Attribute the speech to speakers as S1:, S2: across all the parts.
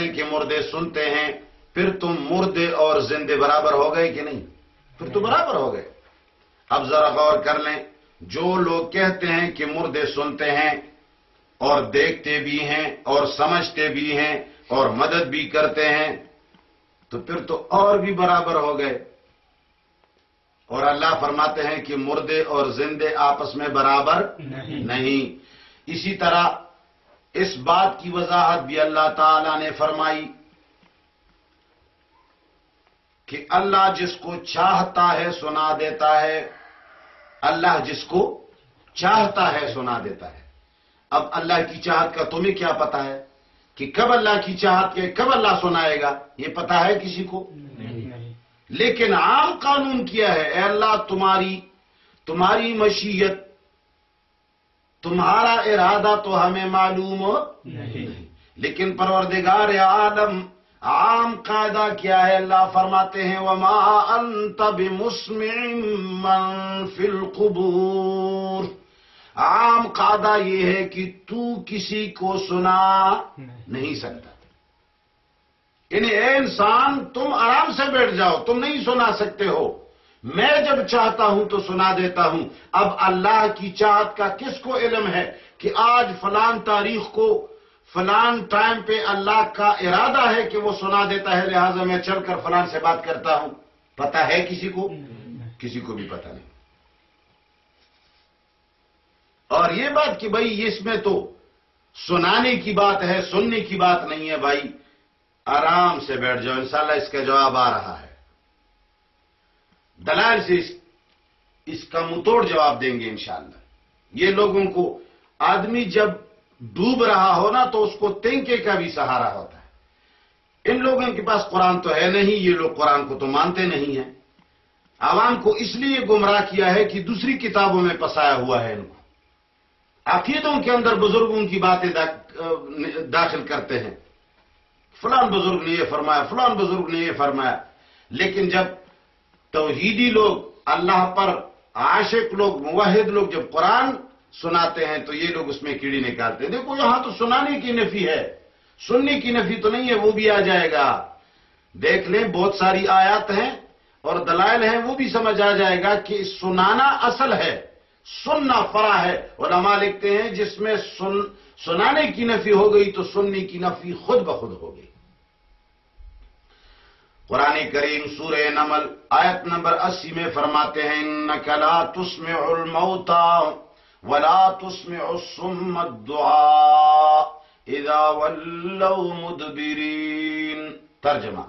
S1: ہیں کہ مردے سنتے ہیں پھر تم مردے اور زندے برابر ہو گئے کہ نہیں؟ پھر تو برابر ہو گئے۔ اب ذرا غور کر لیں جو لوگ کہتے ہیں کہ مردے سنتے ہیں اور دیکھتے بھی ہیں اور سمجھتے بھی ہیں اور مدد بھی کرتے ہیں تو پھر تو اور بھی برابر ہو گئے۔ اور اللہ فرماتے ہیں کہ مردے اور زندے آپس میں برابر
S2: نہیں۔
S1: نہیں۔ اسی طرح اس بات کی وضاحت بھی اللہ تعالی نے فرمائی کہ اللہ جس کو چاہتا ہے سنا دیتا ہے اللہ جس کو چاہتا ہے سنا دیتا ہے۔ اب اللہ کی چاہت کا تمہیں کیا پتا ہے؟ کہ کب اللہ کی چاہت کے کب اللہ سنائے گا یہ پتا ہے کسی کو؟ لیکن عام قانون کیا ہے؟ اے اللہ تمہاری تمہاری مشیت تمہارا ارادہ تو ہمیں معلوم ہو؟
S2: نہیں۔
S1: لیکن پروردگار عالم عام قاعدہ کیا ہے؟ اللہ فرماتے ہیں وما انت بمسمع من فی القبور۔ عام قاعدہ یہ ہے کہ تو کسی کو سنا نہیں سکتا۔ یعنی اے انسان تم آرام سے بیٹھ جاؤ تم نہیں سنا سکتے ہو۔ میں جب چاہتا ہوں تو سنا دیتا ہوں۔ اب اللہ کی چاہت کا کس کو علم ہے کہ آج فلان تاریخ کو فلان ٹائم پہ اللہ کا ارادہ ہے کہ وہ سنا دیتا ہے، لہذا میں چل کر فلان سے بات کرتا ہوں۔ پتا ہے کسی کو؟ کسی کو بھی پتا نہیں۔ اور یہ بات کہ بھائی اس میں تو سنانے کی بات ہے، سننے کی بات نہیں ہے بھائی۔ آرام سے بیٹھ جاؤ، انشاءاللہ اس کا جواب آ رہا ہے۔ دلائل سے اس اس کا متوڑ جواب دیں گے انشاءاللہ۔ یہ لوگوں کو آدمی جب ڈوب رہا ہو نا تو اس کو تنکے کا بھی سہارا ہوتا ہے۔ ان لوگوں کے پاس قرآن تو ہے نہیں، یہ لوگ قرآن کو تو مانتے نہیں ہیں۔ عوام کو اس لیے گمراہ کیا ہے کہ دوسری کتابوں میں پسایا ہوا ہے ان کو۔ عقیدوں کے اندر بزرگوں کی باتیں داخل کرتے ہیں۔ فلان بزرگ نے یہ فرمایا، فلان بزرگ نے یہ فرمایا۔ لیکن جب توحیدی لوگ، اللہ پر عاشق لوگ، موحد لوگ جب قرآن سناتے ہیں تو یہ لوگ اس میں کیڑی نکالتے ہیں۔ دیکھو یہاں تو سنانے کی نفی ہے۔ سننے کی نفی تو نہیں ہے، وہ بھی آ جائے گا۔ دیکھ لیں، بہت ساری آیات ہیں اور دلائل ہیں، وہ بھی سمجھ آ جائے گا کہ سنانا اصل ہے، سننا فرا ہے۔ علماء لکھتے ہیں، جس میں سن، سنانے کی نفی ہو گئی تو سننے کی نفی خود بخود ہو گئی۔ قرآن کریم سورہ نمل آیت نمبر اسی میں فرماتے ہیں انکا لا تسمع الموتا ولا تسمع الصم الدعاء اذا ولوا مدبرین۔ ترجمہ،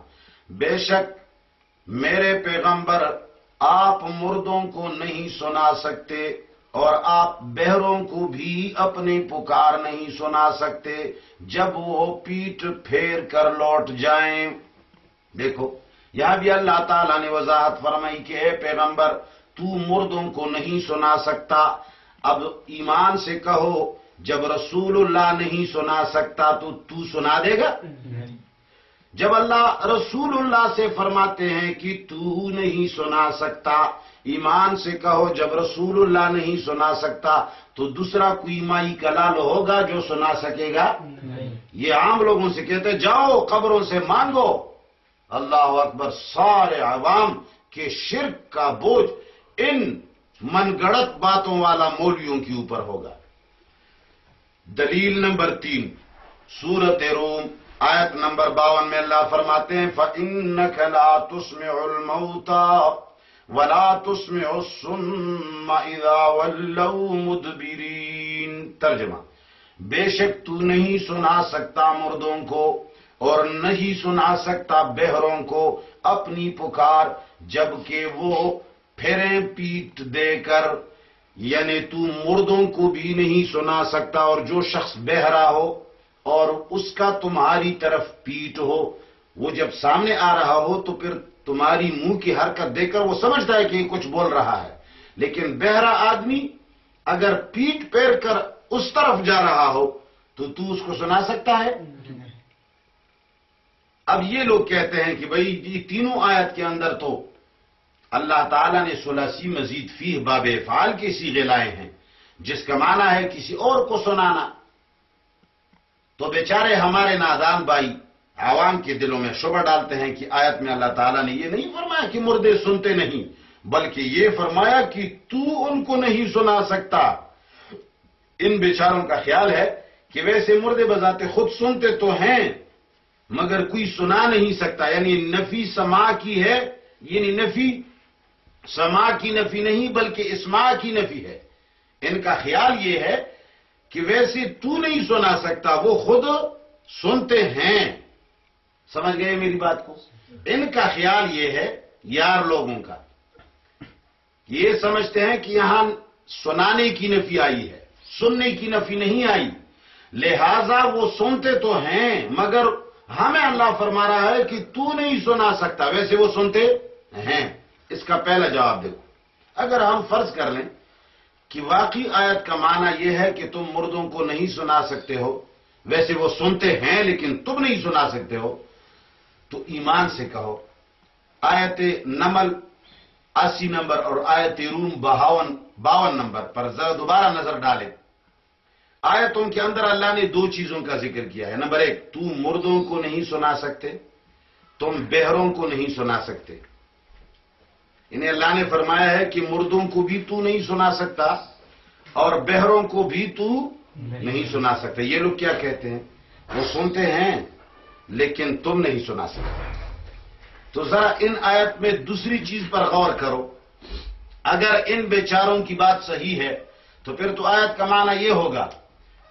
S1: بے شک میرے پیغمبر آپ مردوں کو نہیں سنا سکتے اور آپ بہروں کو بھی اپنی پکار نہیں سنا سکتے۔ جب وہ پیٹ پھیر کر لوٹ جائیں دیکھو یہاں بھی اللہ تعالیٰ نے وضاحت فرمائی کہ اے پیغمبر تو مردوں کو نہیں سنا سکتا۔ اب ایمان سے کہو جب رسول اللہ نہیں سنا سکتا تو تو سنا دے گا۔ جب اللہ رسول اللہ سے فرماتے ہیں کہ تو نہیں سنا سکتا ایمان سے کہو جب رسول اللہ نہیں سنا سکتا تو دوسرا کوئی مائی کلال ہوگا جو سنا سکے گا؟ یہ عام لوگوں سے کہتے جاؤ قبروں سے مانگو۔ اللہ اکبر سارے عوام کے شرک کا بوجھ ان من گڑت باتوں والا مولویوں کے اوپر ہوگا۔ دلیل نمبر تین، سورت روم، آیت نمبر باون میں اللہ فرماتے ہیں، فَإِنَّكَ لَا تُسْمِعُ الْمَوْتَى وَلَا تُسْمِعُ السُّمَّ اِذَا وَلَّوْ مُدْبِرِينَ۔ ترجمہ، بے شک تو نہیں سنا سکتا مردوں کو اور نہیں سنا سکتا بہروں کو اپنی پکار، جبکہ وہ پھریں پیٹ دے کر یعنی تو مردوں کو بھی نہیں سنا سکتا اور جو شخص بہرا ہو اور اس کا تمہاری طرف پیٹ ہو، وہ جب سامنے آ رہا ہو تو پھر تمہاری منہ کی حرکت دیکھ کر وہ سمجھتا ہے کہ یہ کچھ بول رہا ہے۔ لیکن بہرا آدمی اگر پیٹ پیر کر اس طرف جا رہا ہو تو تو اس کو سنا سکتا ہے؟ اب یہ لوگ کہتے ہیں کہ بھئی یہ تینوں آیت کے اندر تو اللہ تعالیٰ نے سلاسی مزید فیہ باب افعال کے سیغے لائے ہیں، جس کا معنی ہے کسی اور کو سنانا۔ تو بیچارے ہمارے نادان بھائی عوام کے دلوں میں شبہ ڈالتے ہیں کہ آیت میں اللہ تعالیٰ نے یہ نہیں فرمایا کہ مردے سنتے نہیں، بلکہ یہ فرمایا کہ تو ان کو نہیں سنا سکتا۔ ان بیچاروں کا خیال ہے کہ ویسے مردے بذات خود سنتے تو ہیں مگر کوئی سنا نہیں سکتا یعنی نفی سما کی ہے یعنی نفی سما کی نفی نہیں، بلکہ اسما کی نفی ہے۔ ان کا خیال یہ ہے کہ ویسے تو نہیں سنا سکتا، وہ خود سنتے ہیں۔ سمجھ گئے میری بات کو؟ ان کا خیال یہ ہے، یار لوگوں کا۔ یہ سمجھتے ہیں کہ یہاں سنانے کی نفی آئی ہے، سننے کی نفی نہیں آئی۔ لہذا وہ سنتے تو ہیں، مگر ہمیں اللہ فرما رہا ہے کہ تو نہیں سنا سکتا۔ ویسے وہ سنتے ہیں۔ اس کا پہلا جواب دیکھو۔ اگر ہم فرض کر لیں کہ واقعی آیت کا معنی یہ ہے کہ تم مردوں کو نہیں سنا سکتے ہو، ویسے وہ سنتے ہیں لیکن تم نہیں سنا سکتے ہو، تو ایمان سے کہو۔ آیت نمل اسی نمبر اور آیت روم بہاون باون نمبر پر ذرا دوبارہ نظر ڈالے آیتوں کے اندر اللہ نے دو چیزوں کا ذکر کیا ہے۔ نمبر ایک، تو مردوں کو نہیں سنا سکتے، تم بہروں کو نہیں سنا سکتے۔ انہیں اللہ نے فرمایا ہے کہ مردوں کو بھی تو نہیں سنا سکتا اور بہروں کو بھی تو نہیں سنا سکتے۔ یہ لوگ کیا کہتے ہیں؟ وہ سنتے ہیں، لیکن تم نہیں سنا سکتے۔ تو ذرا ان آیت میں دوسری چیز پر غور کرو۔ اگر ان بیچاروں کی بات صحیح ہے، تو پھر تو آیت کا معنی یہ ہوگا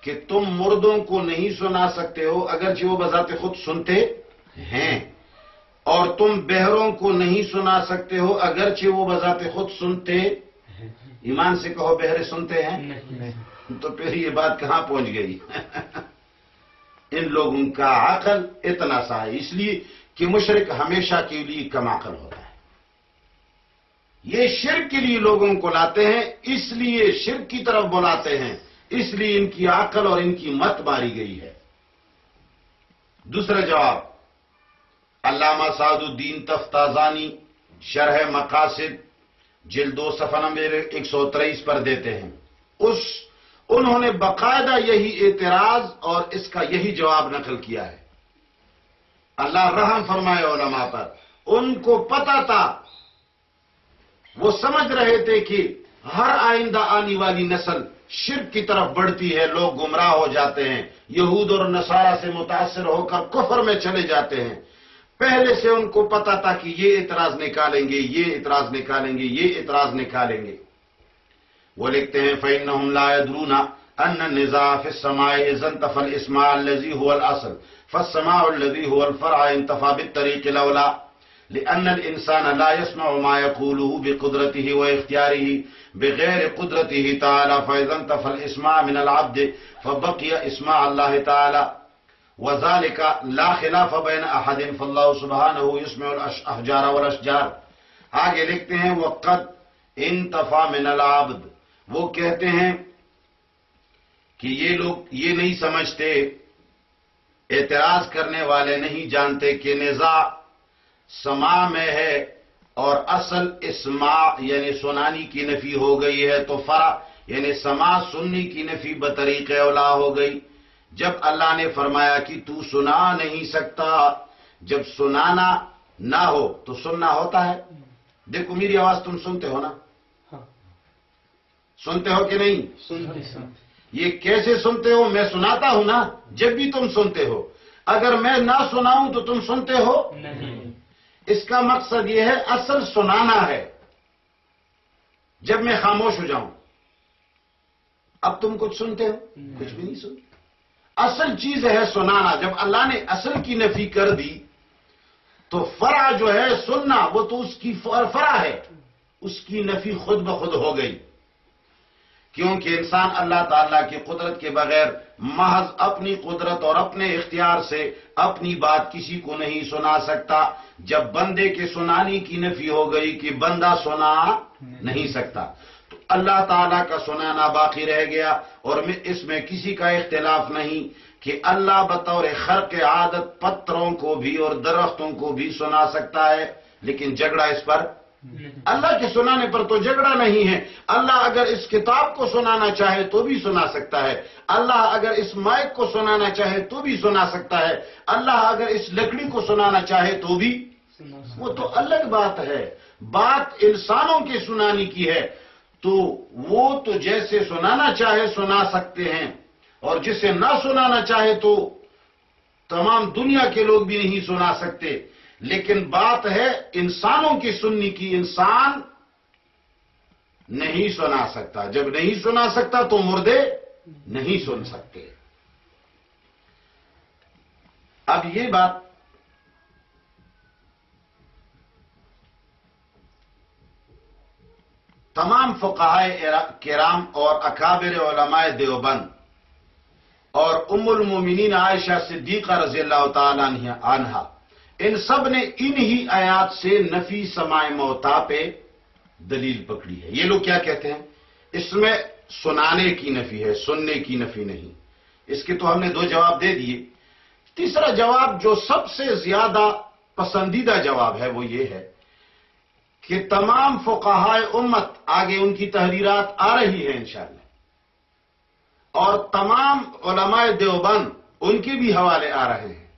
S1: کہ تم مردوں کو نہیں سنا سکتے ہو اگرچہ وہ بذات خود سنتے ہیں۔ اور تم بہروں کو نہیں سنا سکتے ہو اگرچہ وہ بذات خود سنتے ایمان سے کہو بہرے سنتے ہیں؟ تو پھر یہ بات کہاں پہنچ گئی؟ ان لوگوں کا عقل اتنا سا ہے اس لیے کہ مشرق ہمیشہ کے لیے کم عقل ہوتا ہے۔ یہ شرک کے لیے لوگوں کو لاتے ہیں اس لیے شرک کی طرف بلاتے ہیں۔ اس لیے ان کی عقل اور ان کی مت ماری گئی ہے۔ دوسرا جواب، علامہ سعد الدین تفتازانی شرح مقاصد جلدو صفحہ نمبر ایک سو تریس پر دیتے ہیں۔ اس، انہوں نے باقاعدہ یہی اعتراض اور اس کا یہی جواب نقل کیا ہے۔ اللہ رحم فرمائے علماء پر۔ ان کو پتا تھا، وہ سمجھ رہے تھے کہ ہر آئندہ آنے والی نسل شرک کی طرف بڑھتی ہے، لوگ گمراہ ہو جاتے ہیں۔ یہود اور نصارہ سے متاثر ہو کر کفر میں چلے جاتے ہیں۔ پہلے سے ان کو پتا تھا کہ یہ اعتراض نکالیں گے، یہ اعتراض نکالیں گے، یہ اعتراض نکالیں گے۔ وہ لکھتے ہیں، فَإِنَّهُمْ لَا يَدْرُونَ أَنَّ النِّزَاعَ فِي السَّمَاءِ اِذَنْ تَفَ الْإِسْمَاءَ الَّذِي هُوَ الْأَصْلِ فَالسَّمَاءُ الَّذِي هُوَ الْفَرْعَ انْتَفَى بِالطَّرِيقِ لَوْلَا، لأن الإنسان لا يسمع ما يقوله بقدرته واختياره بغير قدرته تعالى فإذا انتفى الإسماع من العبد، فبقي إسماع الله تعالى وذلك لا خلاف بين أحد فالله سبحانه يسمع الأحجار والأشجار. آگے لکھتے ہیں وقت انتفا من العبد. وہ کہتے ہیں کہ یہ لوگ یہ نہیں سمجھتے، اعتراض کرنے والے نہیں جانتے کہ نزاع سما میں ہے اور اصل اسما یعنی سنانی کی نفی ہو گئی ہے تو فرا یعنی سما سننی کی نفی بطریق اولا ہو گئی۔ جب اللہ نے فرمایا کہ تو سنا نہیں سکتا جب سنانا نہ ہو تو سننا ہوتا ہے۔ دیکھو میری آواز تم سنتے ہو نا؟ سنتے ہو کہ نہیں؟ یہ کیسے سنتے ہو؟ میں سناتا ہوں نا جب بھی تم سنتے ہو۔ اگر میں نہ سناؤں تو تم سنتے ہو؟ نہیں۔ اس کا مقصد یہ ہے اصل سنانا ہے۔ جب میں خاموش ہو جاؤں۔ اب تم کچھ سنتے ہو؟ کچھ بھی نہیں سنتے۔ اصل چیز ہے سنانا۔ جب اللہ نے اصل کی نفی کر دی، تو فرا جو ہے سننا، وہ تو اس کی فرا ہے۔ اس کی نفی خود بخود ہو گئی۔ کیونکہ انسان اللہ تعالیٰ کی قدرت کے بغیر محض اپنی قدرت اور اپنے اختیار سے اپنی بات کسی کو نہیں سنا سکتا۔ جب بندے کے سنانی کی نفی ہو گئی کہ بندہ سنا نہیں سکتا، تو اللہ تعالیٰ کا سنانا باقی رہ گیا اور اس میں کسی کا اختلاف نہیں کہ اللہ بطور خرق عادت پتھروں کو بھی اور درختوں کو بھی سنا سکتا ہے، لیکن جھگڑا اس پر اللہ کے سنانے پر تو جھگڑا نہیں ہے۔ اللہ اگر اس کتاب کو سنانا چاہے تو بھی سنا سکتا ہے۔ اللہ اگر اس مائک کو سنانا چاہے تو بھی سنا سکتا ہے۔ اللہ اگر اس لکڑی کو سنانا چاہے تو بھی۔ وہ تو الگ بات ہے۔ بات انسانوں کے سنانے کی ہے۔ تو وہ تو جیسے سنانا چاہے سنا سکتے ہیں۔ اور جسے نہ سنانا چاہے تو تمام دنیا کے لوگ بھی نہیں سنا سکتے۔ لیکن بات ہے انسانوں کی سننی کی، انسان نہیں سنا سکتا۔ جب نہیں سنا سکتا تو مردے نہیں سن سکتے۔ اب یہ بات تمام فقہائے کرام اور اکابر علماء دیوبند اور ام المومنین عائشہ صدیقہ رضی اللہ تعالی عنہ ان سب نے ان ہی آیات سے نفی سمائے موتا پہ دلیل پکڑی ہے۔ یہ لوگ کیا کہتے ہیں؟ اس میں سنانے کی نفی ہے، سننے کی نفی نہیں۔ اس کے تو ہم نے دو جواب دے دیے۔ تیسرا جواب جو سب سے زیادہ پسندیدہ جواب ہے وہ یہ ہے کہ تمام فقہائے امت آگے ان کی تحریرات آ رہی ہیں انشاءاللہ۔ اور تمام علماء دیوبند ان کے بھی حوالے آ رہے ہیں۔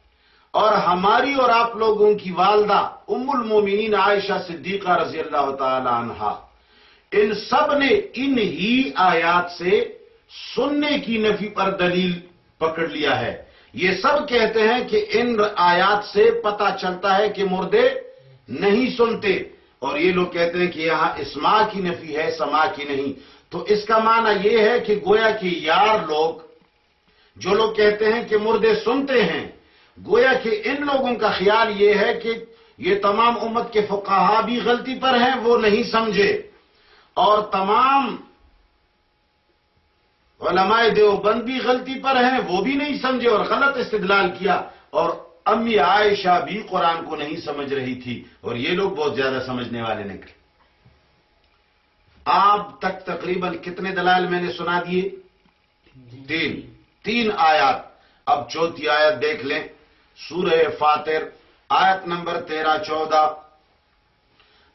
S1: اور ہماری اور آپ لوگوں کی والدہ ام المومنین عائشہ صدیقہ رضی اللہ تعالی عنہ ان سب نے ان ہی آیات سے سننے کی نفی پر دلیل پکڑ لیا ہے۔ یہ سب کہتے ہیں کہ ان آیات سے پتا چلتا ہے کہ مردے نہیں سنتے۔ اور یہ لوگ کہتے ہیں کہ یہاں اسما کی نفی ہے سما کی نہیں۔ تو اس کا معنی یہ ہے کہ گویا کہ یار لوگ، جو لوگ کہتے ہیں کہ مردے سنتے ہیں گویا کہ ان لوگوں کا خیال یہ ہے کہ یہ تمام امت کے فقہا بھی غلطی پر ہیں، وہ نہیں سمجھے۔ اور تمام علماء دیوبند بھی غلطی پر ہیں، وہ بھی نہیں سمجھے اور غلط استدلال کیا۔ اور امی عائشہ بھی قرآن کو نہیں سمجھ رہی تھی اور یہ لوگ بہت زیادہ سمجھنے والے نکلے آپ تک تقریباً کتنے دلائل میں نے سنا دیے؟ تین۔ تین آیات۔ اب چوتھی آیت دیکھ لیں۔ سورہ فاتر، آیت نمبر تیرہ چودہ۔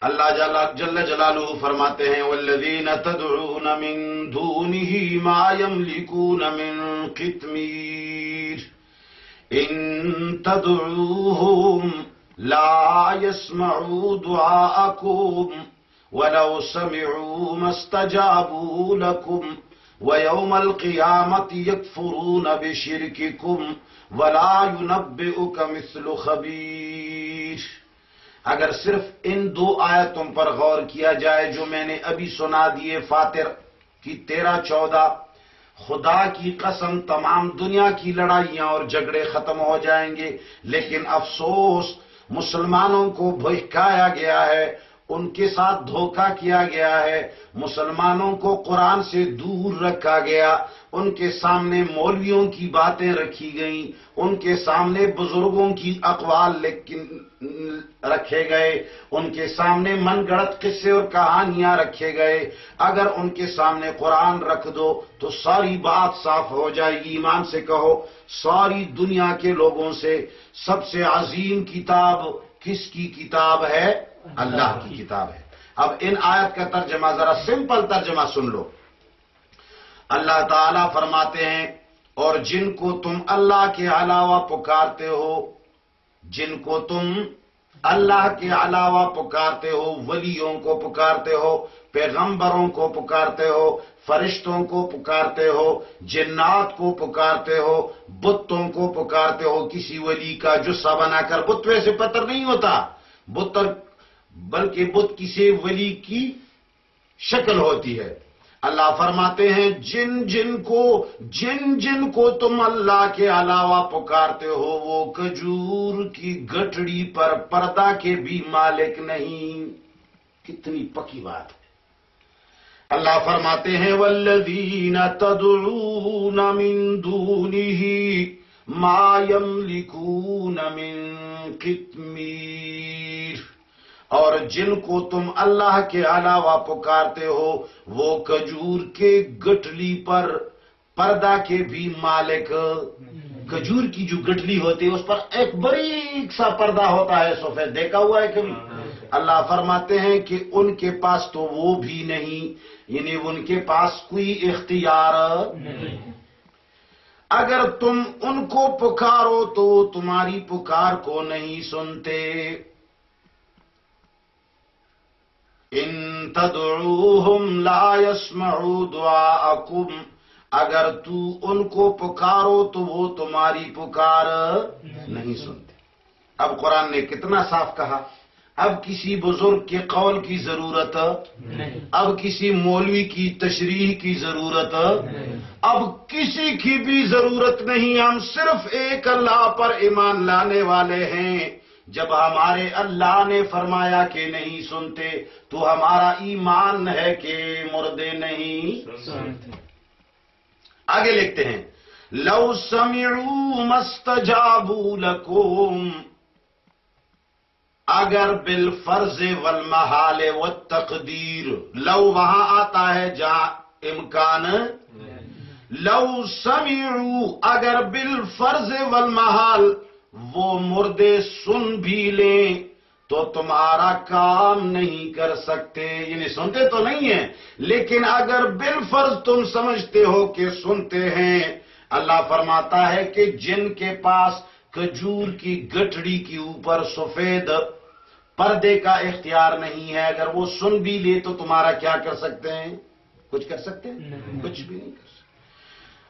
S1: اللہ جل جلالہ فرماتے ہیں والذین تدعون من دونه ما يملكون من قتمیر ان تدعوهم لا يسمعوا دعاءكم ولو سمعوا ما استجابوا لكم ويوم القيامة يكفرون بشرككم ولا ينبئك مثل خبير۔ اگر صرف ان دو آیتوں پر غور کیا جائے جو میں نے ابھی سنا دیے، فاتر کی تیرہ، چودہ، خدا کی قسم تمام دنیا کی لڑائیاں اور جھگڑے ختم ہو جائیں گے، لیکن افسوس، مسلمانوں کو بھٹکایا گیا ہے۔ ان کے ساتھ دھوکہ کیا گیا ہے۔ مسلمانوں کو قرآن سے دور رکھا گیا۔ ان کے سامنے مولویوں کی باتیں رکھی گئیں۔ ان کے سامنے بزرگوں کی اقوال رکھے گئے۔ ان کے سامنے من گڑت قصے اور کہانیاں رکھے گئے۔ اگر ان کے سامنے قرآن رکھ دو تو ساری بات صاف ہو جائے گی۔ ایمان سے کہو، ساری دنیا کے لوگوں سے سب سے عظیم کتاب کس کی کتاب ہے؟ اللہ کی کتاب ہے۔ اب ان آیت کا ترجمہ ذرا سمپل ترجمہ سن لو۔ اللہ تعالی فرماتے ہیں، اور جن کو تم اللہ کے علاوہ پکارتے ہو، جن کو تم اللہ کے علاوہ پکارتے ہو، ولیوں کو پکارتے ہو، پیغمبروں کو پکارتے ہو، فرشتوں کو پکارتے ہو، جنات کو پکارتے ہو، بتوں کو پکارتے ہو، کسی ولی کا جسا بنا کر بت ویسے پتر نہیں ہوتا۔ بتر بلکہ بت کسی ولی کی شکل ہوتی ہے۔ اللہ فرماتے ہیں، جن جن کو، جن جن کو تم اللہ کے علاوہ پکارتے ہو، وہ کجور کی گٹڑی پر پردہ کے بھی مالک نہیں۔ کتنی پکی بات ہے۔ اللہ فرماتے ہیں والذین تدعون من دونه ما يملكون من قتمیر اور جن کو تم اللہ کے علاوہ پکارتے ہو، وہ کجور کے گٹلی پر، پردہ کے بھی مالک۔ کجور کی جو گٹلی ہوتی ہے، اس پر ایک بریک سا پردہ ہوتا ہے سفید دیکھا ہوا ہے کبھی اللہ فرماتے ہیں کہ ان کے پاس تو وہ بھی نہیں یعنی ان کے پاس کوئی اختیار اگر تم ان کو پکارو تو تمہاری پکار کو نہیں سنتے۔ ان تدعوهم لا يسمعوا دعاءكم اگر تو ان کو پکارو تو وہ تمہاری پکار نہیں سنتے۔ اب قرآن نے کتنا صاف کہا اب کسی بزرگ کے قول کی ضرورت اب کسی مولوی کی تشریح کی ضرورت اب کسی کی بھی ضرورت نہیں ہم صرف ایک اللہ پر ایمان لانے والے ہیں۔ جب ہمارے اللہ نے فرمایا کہ نہیں سنتے، تو ہمارا ایمان ہے کہ مردے نہیں آگے لکھتے ہیں، لو سمعوا مستجابوا لکم۔ اگر بالفرض والمحال والتقدیر، لو وہاں آتا ہے جہاں امکان لو سمعوا، اگر بالفرض والمحال وہ مردے سن بھی لیں تو تمہارا کام نہیں کر سکتے۔ یعنی سنتے تو نہیں ہیں لیکن اگر بالفرض تم سمجھتے ہو کہ سنتے ہیں اللہ فرماتا ہے کہ جن کے پاس کجور کی گٹڑی کے اوپر سفید پردے کا اختیار نہیں ہے اگر وہ سن بھی لے تو تمہارا کیا کر سکتے ہیں؟ کچھ کر سکتے ہیں؟ کچھ بھی نہیں کر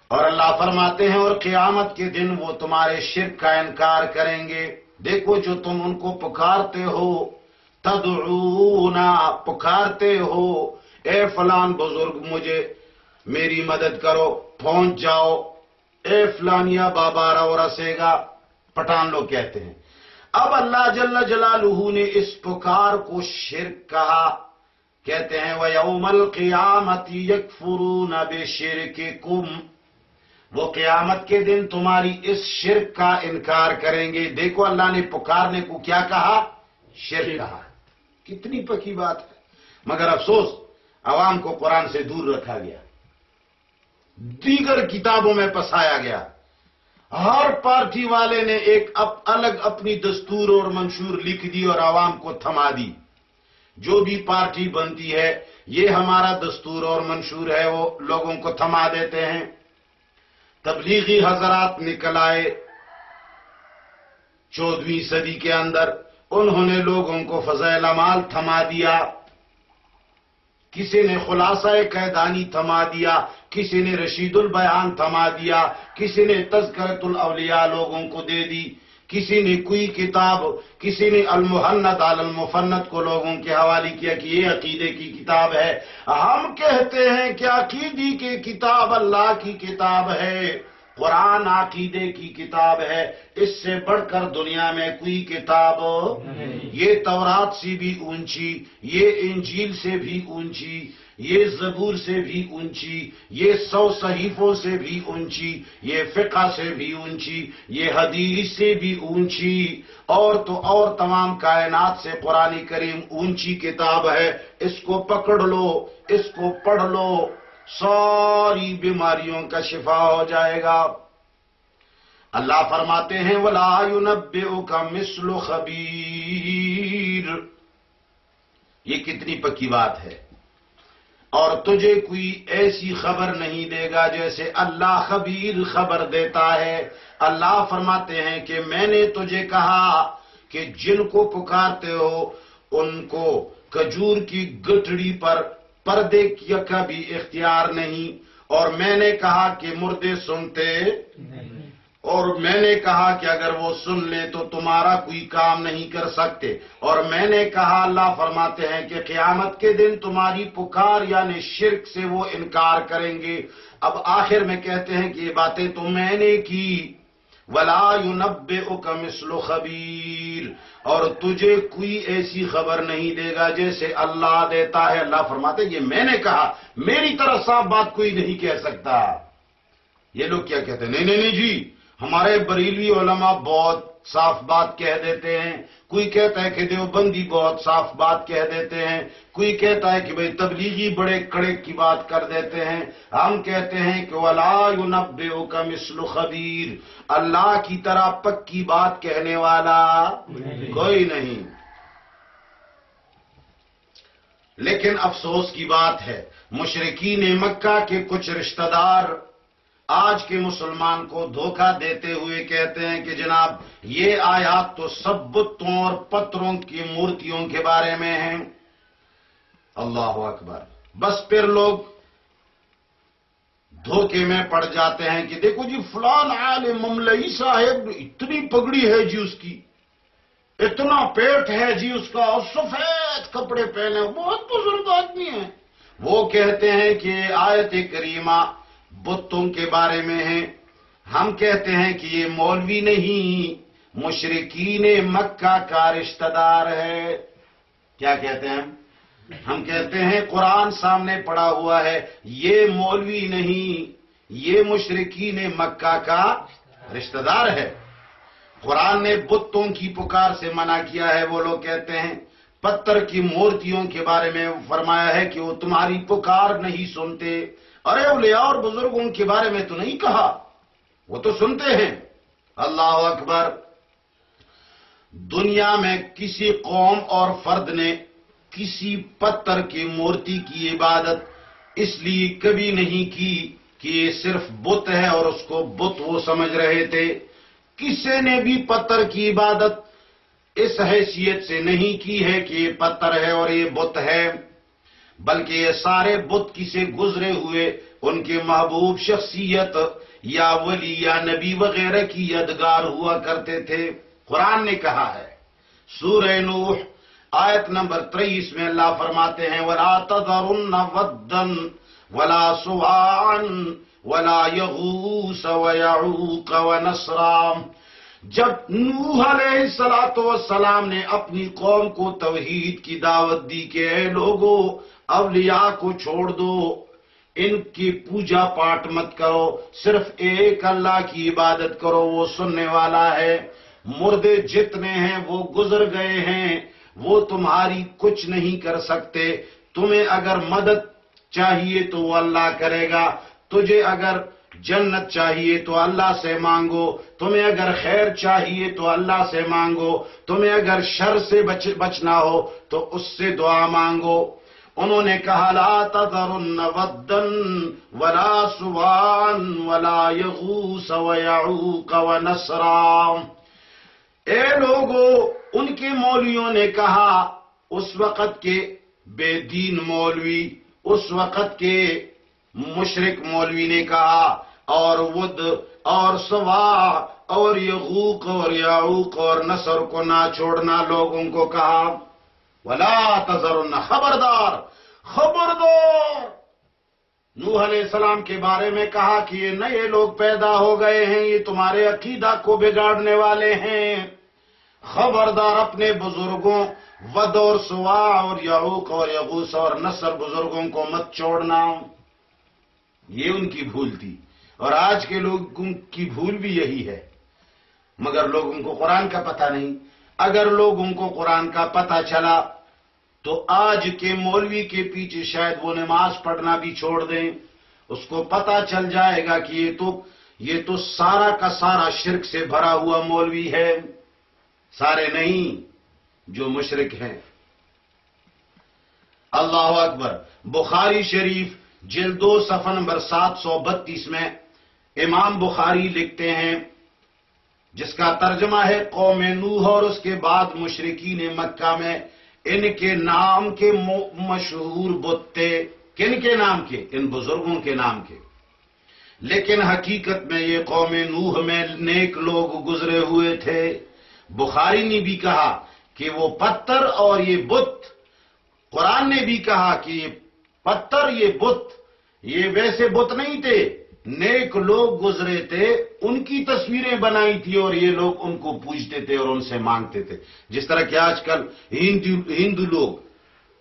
S1: اور اللہ فرماتے ہیں، اور قیامت کے دن وہ تمہارے شرک کا انکار کریں گے۔ دیکھو جو تم ان کو پکارتے ہو، تدعونا، پکارتے ہو۔ اے فلان بزرگ، مجھے میری مدد کرو، پہنچ جاؤ۔ اے فلانیا بابا، رو رسے گا۔ پٹان لوگ کہتے ہیں۔ اب اللہ جل جلالہ نے اس پکار کو شرک کہا۔ کہتے ہیں وہ یومل قیامتی یک وہ قیامت کے دن تمہاری اس شرک کا انکار کریں گے۔ دیکھو اللہ نے پکارنے کو کیا کہا؟ شرک کہا۔ کتنی پکی بات ہے۔ مگر افسوس عوام کو قرآن سے دور رکھا گیا۔ دیگر کتابوں میں پسایا گیا۔ ہر پارٹی والے نے ایک الگ اپنی دستور اور منشور لکھ دی اور عوام کو تھما دی۔ جو بھی پارٹی بنتی ہے یہ ہمارا دستور اور منشور ہے وہ لوگوں کو تھما دیتے ہیں۔ تبلیغی حضرات نکل آئے۔ چودویں صدی کے اندر انہوں نے لوگوں کو فضائل مال تھما دیا۔ کسی نے خلاصہ قیدانی تھما دیا، کسی نے رشید البیان تھما دیا، کسی نے تذکرت الاولیاء لوگوں کو دے دی۔ کسی نے کوئی کتاب کسی نے المحنت عال المفنت کو لوگوں کے حوالے کیا کہ یہ عقیدے کی کتاب ہے۔ ہم کہتے ہیں کہ عقیدی کی کتاب اللہ کی کتاب ہے قرآن عقیدے کی کتاب ہے۔ اس سے بڑھ کر دنیا میں کوئی کتاب یہ تورات سے بھی اونچی یہ انجیل سے بھی اونچی۔ یہ زبور سے بھی اونچی، یہ سو صحیفوں سے بھی اونچی، یہ فقہ سے بھی اونچی، یہ حدیث سے بھی اونچی۔ اور تو اور تمام کائنات سے قرآن کریم اونچی کتاب ہے۔ اس کو پکڑ لو، اس کو پڑھ لو، ساری بیماریوں کا شفا ہو جائے گا۔ اللہ فرماتے ہیں، ولا کا مسل خبیر یہ کتنی پکی بات ہے۔ اور تجھے کوئی ایسی خبر نہیں دے گا جیسے اللہ خبیر خبر دیتا ہے۔ اللہ فرماتے ہیں کہ میں نے تجھے کہا کہ جن کو پکارتے ہو، ان کو کجور کی گٹڑی پر پردے کا بھی اختیار نہیں۔ اور میں نے کہا کہ مردے سنتے اور میں نے کہا کہ اگر وہ سن لے تو تمہارا کوئی کام نہیں کر سکتے۔ اور میں نے کہا، اللہ فرماتے ہیں کہ قیامت کے دن تمہاری پکار یعنی شرک سے وہ انکار کریں گے۔ اب آخر میں کہتے ہیں کہ یہ باتیں تو میں نے کی۔ ولا ينبئك مثل خبیر اور تجھے کوئی ایسی خبر نہیں دے گا جیسے اللہ دیتا ہے۔ اللہ فرماتے یہ میں نے کہا۔ میری طرح صاف بات کوئی نہیں کہہ سکتا۔ یہ لوگ کیا کہتے ہیں؟ نہیں نہیں نہیں جی۔ ہمارے بریلوی علماء بہت صاف بات کہہ دیتے ہیں۔ کوئی کہتا ہے کہ دیوبندی بہت صاف بات کہہ دیتے ہیں۔ کوئی کہتا ہے کہ بھئی تبلیغی بڑے کڑے کی بات کر دیتے ہیں۔ ہم کہتے ہیں کہ ولا ينبئك مثل خبیر اللہ کی طرح پکی بات کہنے والا کوئی نہیں۔ لیکن افسوس کی بات ہے مشرقین مکہ کے کچھ رشتہ دار آج کے مسلمان کو دھوکہ دیتے ہوئے کہتے ہیں کہ جناب، یہ آیات تو سب بتوں اور پتھروں کی مورتیوں کے بارے میں ہیں۔ اللہ اکبر۔ بس پھر لوگ دھوکے میں پڑ جاتے ہیں کہ دیکھو جی فلان عالم مملئی صاحب اتنی پگڑی ہے جی اس کی۔ اتنا پیٹ ہے جی اس کا اور سفید کپڑے پہنے، بہت بزرگ آدمی ہیں۔ وہ کہتے ہیں کہ آیت کریمہ بتوں کے بارے میں ہے ہم کہتے ہیں کہ یہ مولوی نہیں مشرقین مکہ کا رشتہ دار ہے۔ کیا کہتے ہیں ہم؟ کہتے ہیں قرآن سامنے پڑا ہوا ہے، یہ مولوی نہیں، یہ مشرقین مکہ کا رشتہ دار ہے۔ قرآن نے بتوں کی پکار سے منع کیا ہے، وہ لوگ کہتے ہیں، پتھر کی مورتیوں کے بارے میں فرمایا ہے کہ وہ تمہاری پکار نہیں سنتے۔ ارے اولیاء اور بزرگوں کے بارے میں تو نہیں کہا۔ وہ تو سنتے ہیں۔ اللہ اکبر۔ دنیا میں کسی قوم اور فرد نے کسی پتھر کی مورتی کی عبادت اس لیے کبھی نہیں کی کہ یہ صرف بت ہے اور اس کو بت وہ سمجھ رہے تھے۔ کسی نے بھی پتھر کی عبادت اس حیثیت سے نہیں کی ہے کہ یہ پتھر ہے اور یہ بت ہے۔ بلکہ یہ سارے بت کسے گزرے ہوئے ان کے محبوب شخصیت یا ولی یا نبی وغیرہ کی یادگار ہوا کرتے تھے۔ قرآن نے کہا ہے، سورہ نوح آیت نمبر تریس میں اللہ فرماتے ہیں، ولا تذرن ودن ولا سوان ولا یغوس ویعوق ونسرام جب نوح علیہ السلام والسلام نے اپنی قوم کو توحید کی دعوت دی کہ اے لوگوں اولیاء کو چھوڑ دو۔ ان کی پوجا پاٹ مت کرو۔ صرف ایک اللہ کی عبادت کرو، وہ سننے والا ہے۔ مردے جتنے ہیں، وہ گزر گئے ہیں۔ وہ تمہاری کچھ نہیں کر سکتے۔ تمہیں اگر مدد چاہیے تو وہ اللہ کرے گا۔ تجھے اگر جنت چاہیے تو اللہ سے مانگو۔ تمہیں اگر خیر چاہیے تو اللہ سے مانگو۔ تمہیں اگر شر سے بچ، بچنا ہو تو اس سے دعا مانگو۔ انہوں نے کہا، لا تذرن ودن ولا سوان ولا یغوس ویعوق ونسرام اے لوگو، ان کے مولویوں نے کہا، اس وقت کے بے دین مولوی، اس وقت کے مشرق مولوی نے کہا، اور ود، اور سوا، اور یغوق اور یعوق اور نصر کو نہ چھوڑنا لوگوں کو کہا۔ ولا تذرن خبردار. خبردار! نوح علیہ السلام کے بارے میں کہا کہ یہ نئے لوگ پیدا ہو گئے ہیں، یہ تمہارے عقیدہ کو بگاڑنے والے ہیں۔ خبردار اپنے بزرگوں، ود اور سوا اور یعوق اور یغوس اور نصر بزرگوں کو مت چھوڑنا۔ یہ ان کی بھول تھی۔ اور آج کے لوگوں کی بھول بھی یہی ہے۔ مگر لوگوں کو قرآن کا پتہ نہیں۔ اگر لوگوں کو قرآن کا پتہ چلا تو آج کے مولوی کے پیچھے شاید وہ نماز پڑھنا بھی چھوڑ دیں، اس کو پتا چل جائے گا کہ یہ تو یہ تو سارا کا سارا شرک سے بھرا ہوا مولوی ہے۔ سارے نہیں، جو مشرق ہیں۔ اللہ اکبر، بخاری شریف جلدو صفحہ نمبر سات سو بتیس میں امام بخاری لکھتے ہیں، جس کا ترجمہ ہے قوم نوح اور اس کے بعد مشرقین مکہ میں ان کے نام کے مشہور بتے کن کے نام کے؟ ان بزرگوں کے نام کے۔ لیکن حقیقت میں یہ قوم نوح میں نیک لوگ گزرے ہوئے تھے۔ بخاری نے بھی کہا کہ وہ پتھر اور یہ بت، قرآن نے بھی کہا کہ یہ پتھر، یہ بت، یہ ویسے بت نہیں تھے۔ نیک لوگ گزرے تھے، ان کی تصویریں بنائی تھی اور یہ لوگ ان کو پوچھتے تھے اور ان سے مانگتے تھے۔ جس طرح کہ آج کل ہندو لوگ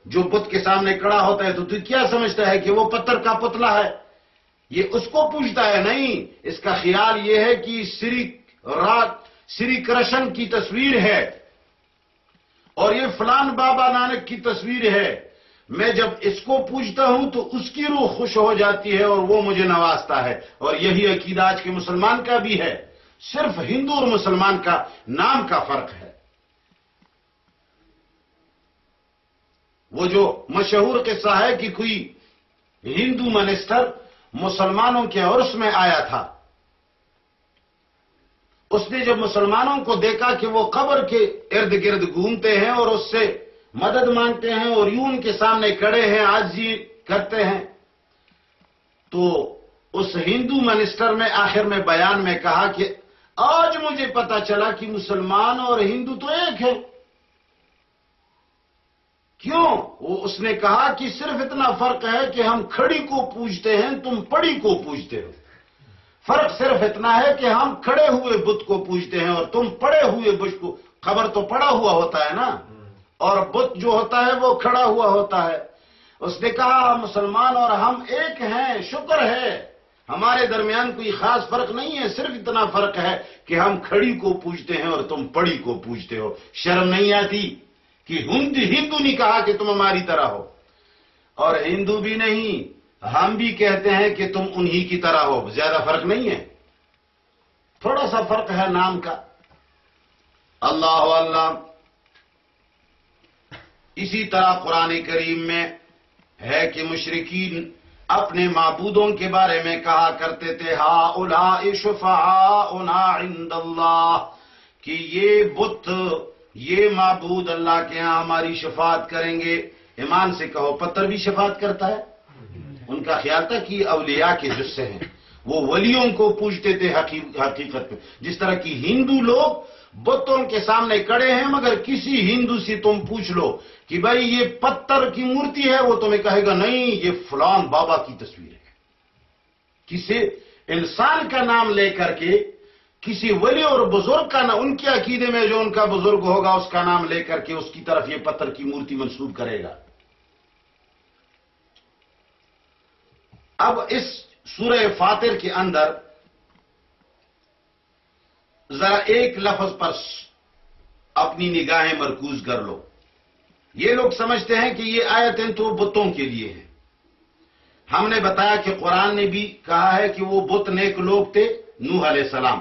S1: جو بت کے سامنے کڑا ہوتا ہے تو تو کیا سمجھتا ہے کہ وہ پتھر کا پتلا ہے؟ یہ اس کو پوچھتا ہے نہیں، اس کا خیال یہ ہے کہ سری رات، سری کرشن کی تصویر ہے اور یہ فلان بابا نانک کی تصویر ہے۔ میں جب اس کو پوچھتا ہوں تو اس کی روح خوش ہو جاتی ہے اور وہ مجھے نوازتا ہے اور یہی عقیدہ آج کے مسلمان کا بھی ہے۔ صرف ہندو اور مسلمان کا نام کا فرق ہے۔ وہ جو مشہور قصہ ہے کہ کوئی ہندو منسٹر مسلمانوں کے عرص میں آیا تھا۔ اس نے جب مسلمانوں کو دیکھا کہ وہ قبر کے ارد گرد گھومتے ہیں اور اس سے مدد مانگتے ہیں اور یوں ان کے سامنے کھڑے ہیں آج جی کرتے ہیں۔ تو اس ہندو منسٹر میں آخر میں بیان میں کہا کہ آج مجھے پتا چلا کہ مسلمان اور ہندو تو ایک ہے کیوں؟ وہ اس نے کہا کہ صرف اتنا فرق ہے کہ ہم کھڑی کو پوچھتے ہیں، تم پڑی کو پوچھتے ہو۔ فرق صرف اتنا ہے کہ ہم کھڑے ہوئے بت کو پوچھتے ہیں اور تم پڑے ہوئے بش کو، خبر تو پڑا ہوا ہوتا ہے نا۔ اور بت جو ہوتا ہے وہ کھڑا ہوا ہوتا ہے۔ اس نے کہا، مسلمان اور ہم ایک ہیں، شکر ہے۔ ہمارے درمیان کوئی خاص فرق نہیں ہے، صرف اتنا فرق ہے کہ ہم کھڑی کو پوچھتے ہیں اور تم پڑی کو پوچھتے ہو۔ شرم نہیں آتی کہ ہندو نہیں کہا کہ تم ہماری طرح ہو۔ اور ہندو بھی نہیں، ہم بھی کہتے ہیں کہ تم انہی کی طرح ہو۔ زیادہ فرق نہیں ہے۔ تھوڑا سا فرق ہے نام کا۔ اللہ اللہ اسی طرح قرآن کریم میں ہے کہ مشرقین اپنے معبودوں کے بارے میں کہا کرتے تھے ہا الا عند اللہ، کہ یہ بت، یہ معبود اللہ کے ہاں ہماری شفاعت کریں گے۔ ایمان سے کہو، پتھر بھی شفاعت کرتا ہے۔ ان کا خیال تھا کہ اولیاء کے جسے ہیں۔ وہ ولیوں کو پوچھتے تھے حقیقت پہ۔ جس طرح کی ہندو لوگ بتوں کے سامنے کڑے ہیں، مگر کسی ہندو سے تم پوچھ لو۔ کہ بھائی یہ پتھر کی مورتی ہے، وہ تمہیں کہے گا نہیں، یہ فلان بابا کی تصویر ہے۔ کسی انسان کا نام لے کر کے کسی ولی اور بزرگ کا نام ان کے عقیدے میں جو ان کا بزرگ ہوگا، اس کا نام لے کر کے اس کی طرف یہ پتھر کی مورتی منسوب کرے گا۔ اب اس سورہ فاتر کے اندر ذرا ایک لفظ پر اپنی نگاہیں مرکوز کر لو۔ یہ لوگ سمجھتے ہیں کہ یہ آیتیں تو بتوں کے لیے ہیں۔ ہم نے بتایا کہ قرآن نے بھی کہا ہے کہ وہ بت نیک لوگ تھے، نوح علیہ السلام۔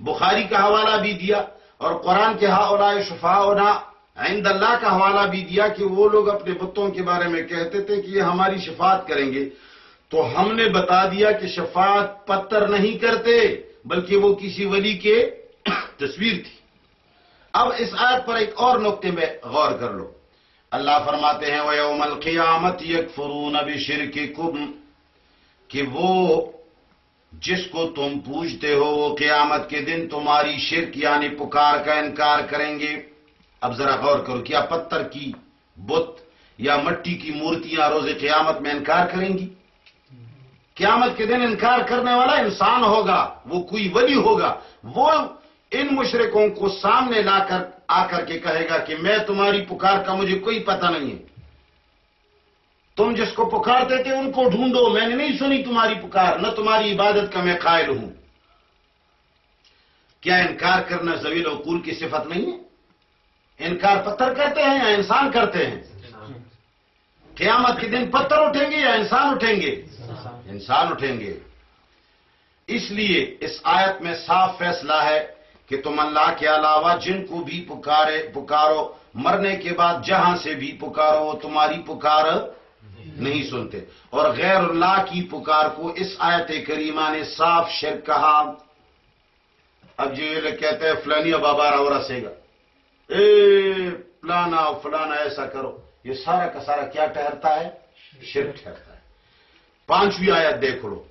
S1: بخاری کا حوالہ بھی دیا اور قرآن کے ہا شفا عند اللہ کا حوالہ بھی دیا کہ وہ لوگ اپنے بتوں کے بارے میں کہتے تھے کہ یہ ہماری شفاعت کریں گے۔ تو ہم نے بتا دیا کہ شفاعت پتھر نہیں کرتے، بلکہ وہ کسی ولی کے تصویر تھی۔ اب اس آیت پر ایک اور نقطے میں غور کر لو۔ اللہ فرماتے ہیں، وَيَوْمَ الْقِيَامَةِ يَكْفُرُونَ بِشِرْكِكُمْ، کہ وہ جس کو تم پوچھتے ہو، وہ قیامت کے دن تمہاری شرک یعنی پکار کا انکار کریں گے۔ اب ذرا غور کرو، کیا پتھر کی بت یا مٹی کی مورتیاں روز قیامت میں انکار کریں گی؟ قیامت کے دن انکار کرنے والا انسان ہوگا، وہ کوئی ولی ہوگا۔ وہ ان مشرقوں کو سامنے لا کر آ کر کے کہے گا کہ میں تمہاری پکار کا مجھے کوئی پتہ نہیں ہے۔ تم جس کو پکارتے تھے ان کو ڈھونڈو، میں نے نہیں سنی تمہاری پکار، نہ تمہاری عبادت کا میں قائل ہوں۔ کیا انکار کرنا زویل وقول کی صفت نہیں ہے؟ انکار پتھر کرتے ہیں یا انسان کرتے ہیں؟ قیامت کے دن پتھر اٹھیں گے یا انسان اٹھیں گے؟ انسان اٹھیں گے۔ اس لیے اس آیت میں صاف فیصلہ ہے کہ تم اللہ کے علاوہ جن کو بھی پکارے پکارو، مرنے کے بعد جہاں سے بھی پکارو، وہ تمہاری پکار نہیں سنتے۔ اور غیر اللہ کی پکار کو اس آیت کریمہ نے صاف شرک کہا۔ اب جو یہ کہتے ہیں فلانیا بابا راؤ رسے گا۔ اے فلانا فلانا، ایسا کرو۔ یہ سارا کا سارا کیا ٹھہرتا ہے؟ شرک ٹھہرتا ہے۔ پانچویں آیت دیکھ لو۔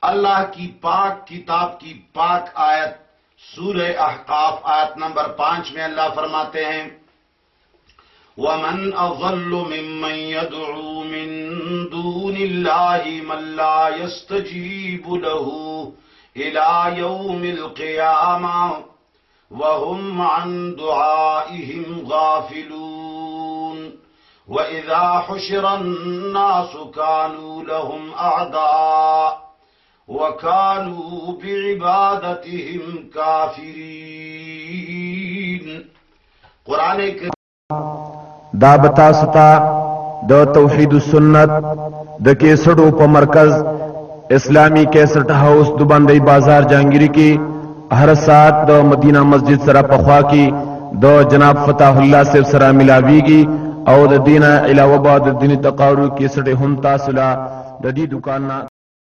S1: اللہ کی پاک کتاب کی پاک آیت سورہ احقاف آیت نمبر پانچ میں اللہ فرماتے ہیں، وَمَنْ أَظَلُّ مِمَّنْ يَدْعُو مِن دُونِ اللَّهِ مَنْ لَا يَسْتَجِيبُ لَهُ إِلَى يَوْمِ الْقِيَامَةِ وَهُمْ عَنْ دُعَائِهِمْ غَافِلُونَ وَإِذَا حُشِرَ النَّاسُ كَانُوا لَهُمْ أَعْدَاءَ وكانوا بعبادتهم كافرين. قران
S2: دا بتا ستا د توحید سنت د کیسټو په مرکز اسلامی کیسټ هاوس د باندې بازار جانګيري کې هر سات د مدینه مسجد سره پخوا کې د جناب فتح الله صاحب سره ملاويږي او د دینه علاوه بعد د دین تقارو کیسټ هم تاسو لا د دې دکان